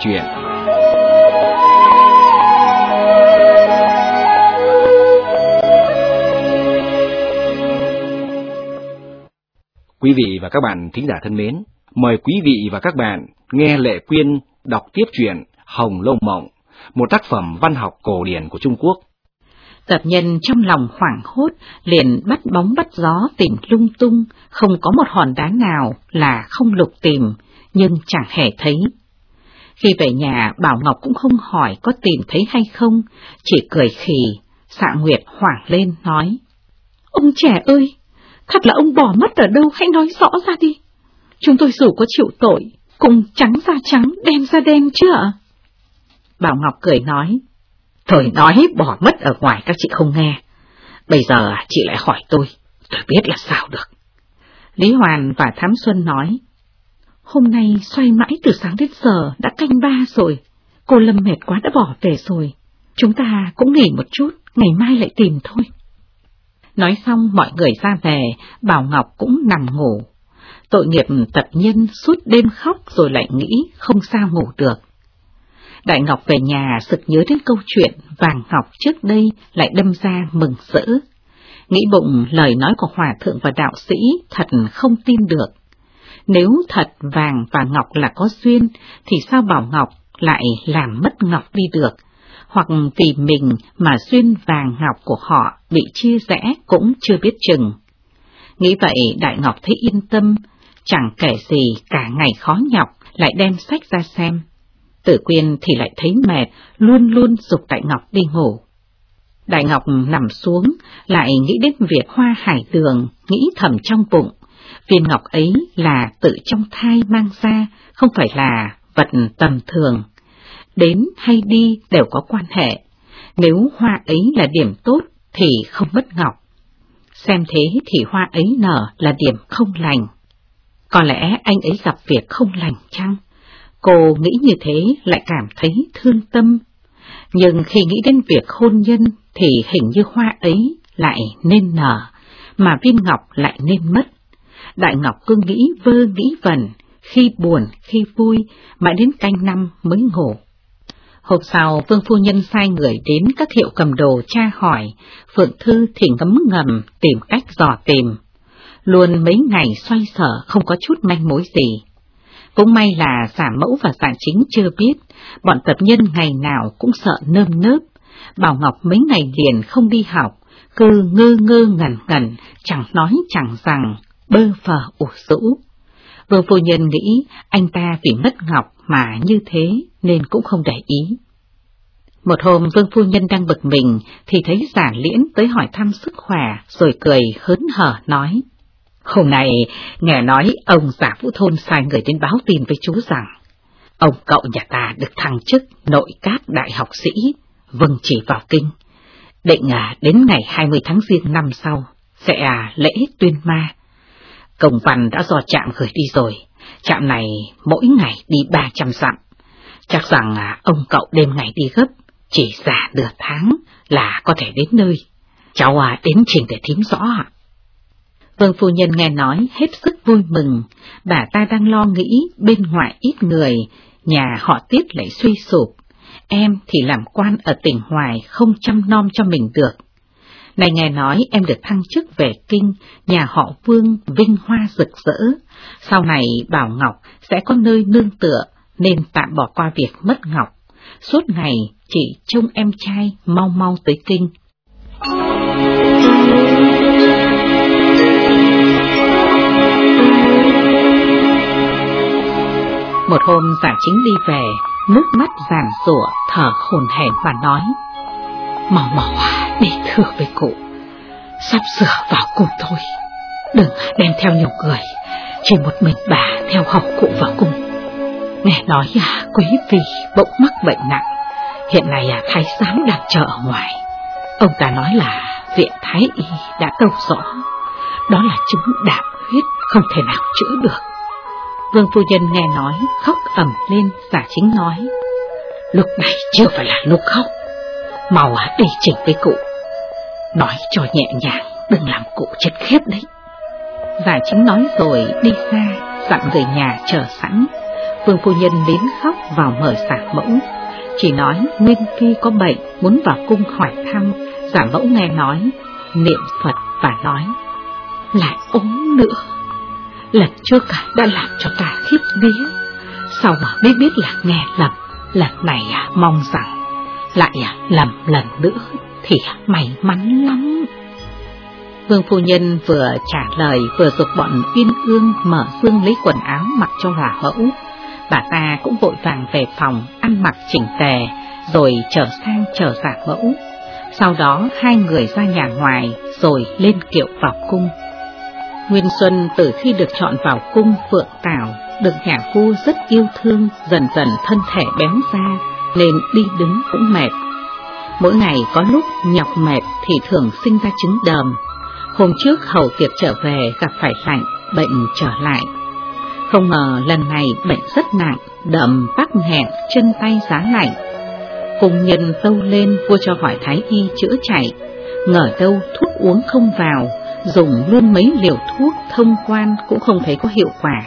chuyện. Quý vị và các bạn thính giả thân mến, mời quý vị và các bạn nghe Lệ Quyên đọc tiếp truyện Hồng Lâu Mộng, một tác phẩm văn học cổ điển của Trung Quốc. Tập nhân trong lòng hoảng hốt, liền bắt bóng bắt gió tìm lung tung, không có một hòn đá nào là không lục tìm, nhưng chẳng hề thấy. Khi về nhà, Bảo Ngọc cũng không hỏi có tìm thấy hay không, chỉ cười khì, xạ Nguyệt hoảng lên nói. Ông trẻ ơi, thật là ông bỏ mất ở đâu, hãy nói rõ ra đi. Chúng tôi dù có chịu tội, cùng trắng ra trắng, đen ra đen chứ ạ? Bảo Ngọc cười nói, Thời nói bỏ mất ở ngoài các chị không nghe. Bây giờ chị lại hỏi tôi, tôi biết là sao được. Lý Hoàn và Thám Xuân nói, Hôm nay xoay mãi từ sáng đến giờ đã canh ba rồi, cô Lâm mệt quá đã bỏ về rồi. Chúng ta cũng nghỉ một chút, ngày mai lại tìm thôi. Nói xong mọi người ra về, Bảo Ngọc cũng nằm ngủ. Tội nghiệp tật nhân suốt đêm khóc rồi lại nghĩ không sao ngủ được. Đại Ngọc về nhà sực nhớ đến câu chuyện vàng ngọc trước đây lại đâm ra mừng rỡ. Nghĩ bụng lời nói của hòa thượng và đạo sĩ thật không tin được. Nếu thật vàng và ngọc là có duyên, thì sao Bảo Ngọc lại làm mất ngọc đi được? Hoặc vì mình mà duyên vàng ngọc của họ bị chia rẽ cũng chưa biết chừng. Nghĩ vậy Đại Ngọc thấy yên tâm, chẳng kể gì cả ngày khó nhọc lại đem sách ra xem. Tử Quyên thì lại thấy mệt, luôn luôn dục Đại Ngọc đi ngủ. Đại Ngọc nằm xuống, lại nghĩ đến việc hoa hải đường, nghĩ thầm trong bụng. Viên ngọc ấy là tự trong thai mang ra, không phải là vật tầm thường. Đến hay đi đều có quan hệ. Nếu hoa ấy là điểm tốt thì không mất ngọc. Xem thế thì hoa ấy nở là điểm không lành. Có lẽ anh ấy gặp việc không lành chăng? Cô nghĩ như thế lại cảm thấy thương tâm. Nhưng khi nghĩ đến việc hôn nhân thì hình như hoa ấy lại nên nở, mà viên ngọc lại nên mất. Đại Ngọc cứ nghĩ vơ nghĩ vẩn, khi buồn, khi vui, mãi đến canh năm mới ngủ. Hôm sau, Vương Phu Nhân sai người đến các hiệu cầm đồ tra hỏi, Phượng Thư thì ngấm ngầm tìm cách dò tìm. Luôn mấy ngày xoay sở không có chút manh mối gì. Cũng may là giả mẫu và giả chính chưa biết, bọn tập nhân ngày nào cũng sợ nơm nớp. Bảo Ngọc mấy ngày liền không đi học, cứ ngơ ngơ ngẩn ngẩn, chẳng nói chẳng rằng, bơ phờ ủ rũ. Vương phu nhân nghĩ anh ta vì mất Ngọc mà như thế nên cũng không để ý. Một hôm Vương Phu Nhân đang bực mình thì thấy giả liễn tới hỏi thăm sức khỏe rồi cười hớn hở nói. Hôm nay, nghe nói ông giả vũ thôn sai người đến báo tin với chú rằng, ông cậu nhà ta được thăng chức nội các đại học sĩ, vâng chỉ vào kinh. Định à, đến ngày 20 tháng riêng năm sau, sẽ à, lễ tuyên ma. Công văn đã do trạm gửi đi rồi, trạm này mỗi ngày đi 300 dặm. Chắc rằng à, ông cậu đêm ngày đi gấp, chỉ giả nửa tháng là có thể đến nơi. Cháu à, đến trình để thím rõ ạ. Vương phu nhân nghe nói hết sức vui mừng, bà ta đang lo nghĩ bên ngoài ít người, nhà họ tiết lại suy sụp, em thì làm quan ở tỉnh Hoài không chăm nom cho mình được. Này nghe nói em được thăng chức về kinh, nhà họ Vương vinh hoa rực rỡ, sau này Bảo Ngọc sẽ có nơi nương tựa nên tạm bỏ qua việc mất Ngọc, suốt ngày chỉ trông em trai mau mau tới kinh. Một hôm giả chính đi về, nước mắt giàn rủa thở hồn hển và nói, Mau mau à, đi thưa với cụ, sắp sửa vào cung thôi, đừng đem theo nhiều người, chỉ một mình bà theo học cụ vào cung. Nghe nói à, quý vị bỗng mắc bệnh nặng, hiện nay à, thái giám đang chờ ở ngoài. Ông ta nói là viện thái y đã câu rõ, đó là chứng đạp huyết không thể nào chữa được. Vương phu nhân nghe nói, khóc ẩm lên, giả chính nói. Lúc này chưa phải là lúc khóc, mau đi chỉnh với cụ. Nói cho nhẹ nhàng, đừng làm cụ chết khiếp đấy. Giả chính nói rồi đi ra, dặn người nhà chờ sẵn. Vương phu nhân đến khóc vào mở giả mẫu, chỉ nói Nguyên Phi có bệnh muốn vào cung hỏi thăm, giả mẫu nghe nói, niệm Phật và nói, lại ốm nữa, lần trước à, đã làm cho ta khiếp vía, sau mà mới biết là nghe lầm, lần này à, mong rằng lại à, lầm lần nữa thì à, may mắn lắm. Vương phu nhân vừa trả lời vừa dục bọn uyên ương mở xương lấy quần áo mặc cho hòa mẫu. Bà ta cũng vội vàng về phòng ăn mặc chỉnh tề rồi trở sang chờ giả mẫu. Sau đó hai người ra nhà ngoài rồi lên kiệu vào cung. Nguyên Xuân từ khi được chọn vào cung Phượng Tảo, được nhà vua rất yêu thương, dần dần thân thể béo ra, nên đi đứng cũng mệt. Mỗi ngày có lúc nhọc mệt thì thường sinh ra chứng đờm. Hôm trước hầu tiệc trở về gặp phải lạnh, bệnh trở lại. Không ngờ lần này bệnh rất nặng, đậm tắc nghẹn, chân tay giá lạnh. Cùng nhân tâu lên vua cho hỏi thái y chữa chạy, ngờ đâu thuốc uống không vào, dùng luôn mấy liều thuốc thông quan cũng không thấy có hiệu quả.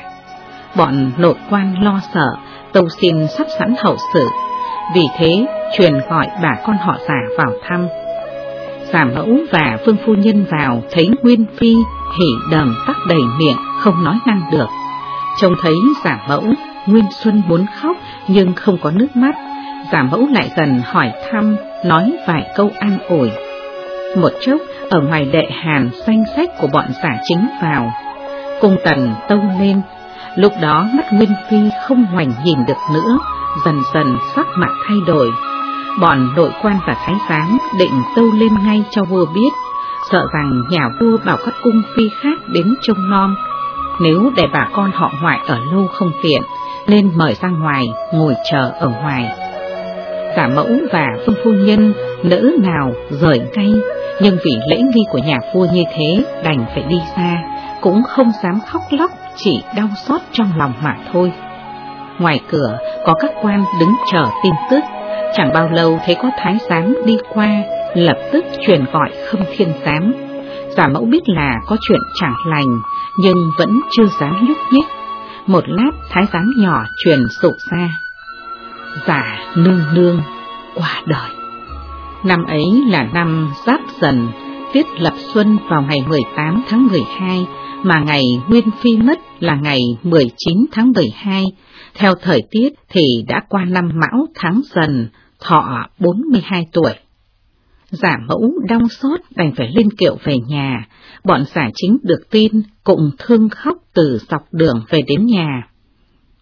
Bọn nội quan lo sợ, tâu xin sắp sẵn hậu sự, vì thế truyền gọi bà con họ giả vào thăm. Giả mẫu và phương phu nhân vào thấy Nguyên Phi hỉ đầm tắc đầy miệng không nói năng được. Trông thấy giả mẫu, Nguyên Xuân muốn khóc nhưng không có nước mắt. Giả mẫu lại dần hỏi thăm, nói vài câu an ủi. Một chốc, ở ngoài đệ hàn danh sách của bọn giả chính vào. Cung tần tâu lên, lúc đó mắt Nguyên Phi không hoành nhìn được nữa, dần dần sắc mặt thay đổi. Bọn nội quan và thái giám định tâu lên ngay cho vua biết, sợ rằng nhà vua bảo các cung phi khác đến trông non. Nếu để bà con họ ngoại ở lâu không tiện, nên mời ra ngoài, ngồi chờ ở ngoài. cả mẫu và phương phu nhân, nữ nào rời ngay, nhưng vì lễ nghi của nhà vua như thế đành phải đi xa, cũng không dám khóc lóc, chỉ đau xót trong lòng mà thôi. Ngoài cửa có các quan đứng chờ tin tức, chẳng bao lâu thấy có thái giám đi qua, lập tức truyền gọi khâm thiên giám. Giả mẫu biết là có chuyện chẳng lành, nhưng vẫn chưa dám nhúc nhích. Một lát thái giám nhỏ truyền sụ ra. Giả nương nương, quả đời. Năm ấy là năm Giáp Dần, tiết lập xuân vào ngày 18 tháng 12, mà ngày Nguyên Phi mất là ngày 19 tháng 12, theo thời tiết thì đã qua năm mão tháng dần, thọ 42 tuổi. Giả mẫu đau xót đành phải lên kiệu về nhà, bọn giả chính được tin cũng thương khóc từ dọc đường về đến nhà.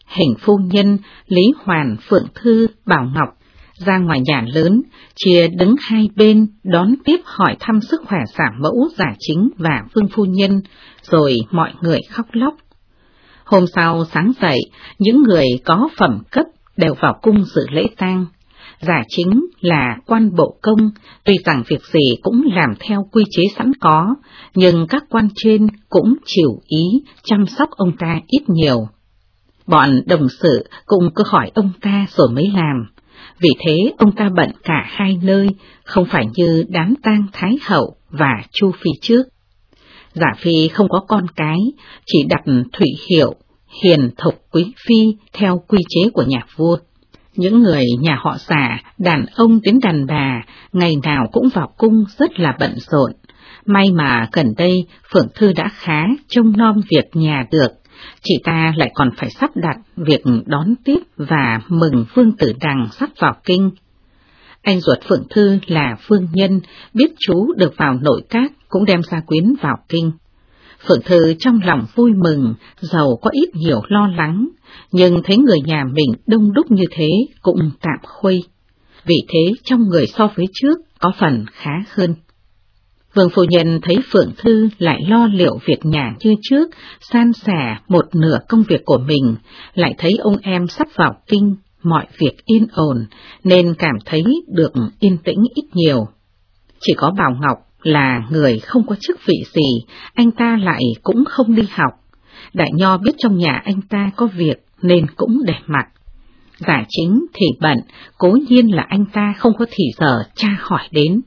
Hình phu nhân Lý Hoàn, Phượng Thư, Bảo Ngọc ra ngoài nhà lớn, chia đứng hai bên đón tiếp hỏi thăm sức khỏe giả mẫu giả chính và vương phu nhân, rồi mọi người khóc lóc. Hôm sau sáng dậy, những người có phẩm cấp đều vào cung dự lễ tang. Giả chính là quan bộ công, tuy rằng việc gì cũng làm theo quy chế sẵn có, nhưng các quan trên cũng chịu ý chăm sóc ông ta ít nhiều. Bọn đồng sự cũng cứ hỏi ông ta rồi mới làm, vì thế ông ta bận cả hai nơi, không phải như đám tang Thái Hậu và Chu Phi trước. Giả Phi không có con cái, chỉ đặt Thủy Hiệu, hiền thục quý phi theo quy chế của nhà vua. Những người nhà họ giả, đàn ông đến đàn bà, ngày nào cũng vào cung rất là bận rộn. May mà gần đây Phượng Thư đã khá trông nom việc nhà được, chị ta lại còn phải sắp đặt việc đón tiếp và mừng Phương Tử Đằng sắp vào kinh. Anh ruột Phượng Thư là Phương Nhân, biết chú được vào nội các cũng đem ra quyến vào kinh. Phượng Thư trong lòng vui mừng, giàu có ít nhiều lo lắng, nhưng thấy người nhà mình đông đúc như thế cũng tạm khuây. Vì thế trong người so với trước có phần khá hơn. Vương phu nhân thấy Phượng Thư lại lo liệu việc nhà như trước, san sẻ một nửa công việc của mình, lại thấy ông em sắp vào kinh, mọi việc yên ổn, nên cảm thấy được yên tĩnh ít nhiều. Chỉ có Bảo Ngọc là người không có chức vị gì, anh ta lại cũng không đi học. Đại Nho biết trong nhà anh ta có việc nên cũng để mặc. Giả chính thì bận, cố nhiên là anh ta không có thì giờ tra hỏi đến.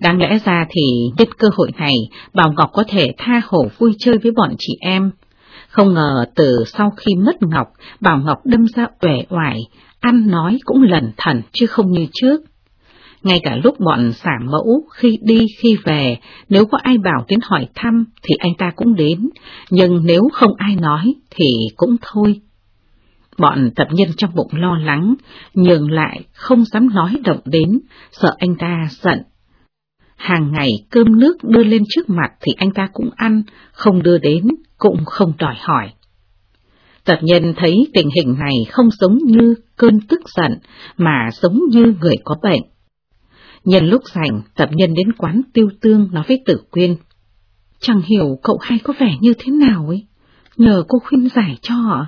Đáng lẽ ra thì nhân cơ hội này, Bảo Ngọc có thể tha hổ vui chơi với bọn chị em. Không ngờ từ sau khi mất Ngọc, Bảo Ngọc đâm ra uể oải, ăn nói cũng lần thần chứ không như trước. Ngay cả lúc bọn xả mẫu khi đi khi về, nếu có ai bảo đến hỏi thăm thì anh ta cũng đến, nhưng nếu không ai nói thì cũng thôi. Bọn tập nhân trong bụng lo lắng, nhường lại không dám nói động đến, sợ anh ta giận. Hàng ngày cơm nước đưa lên trước mặt thì anh ta cũng ăn, không đưa đến, cũng không đòi hỏi. Tập nhân thấy tình hình này không giống như cơn tức giận, mà giống như người có bệnh. Nhân lúc rảnh, tập nhân đến quán tiêu tương nói với tử quyên. Chẳng hiểu cậu hai có vẻ như thế nào ấy, nhờ cô khuyên giải cho ạ.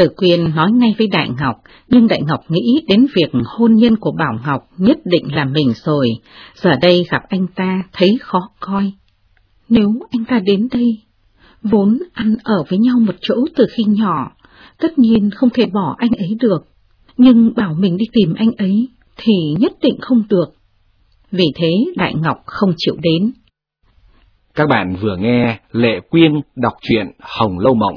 Tử Quyên nói ngay với Đại Ngọc, nhưng Đại Ngọc nghĩ đến việc hôn nhân của Bảo Ngọc nhất định là mình rồi, giờ đây gặp anh ta thấy khó coi. Nếu anh ta đến đây, vốn ăn ở với nhau một chỗ từ khi nhỏ, tất nhiên không thể bỏ anh ấy được, nhưng bảo mình đi tìm anh ấy thì nhất định không được. Vì thế Đại Ngọc không chịu đến. Các bạn vừa nghe Lệ Quyên đọc truyện Hồng Lâu Mộng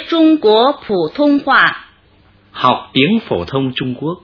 中国普通话。好点普通中国。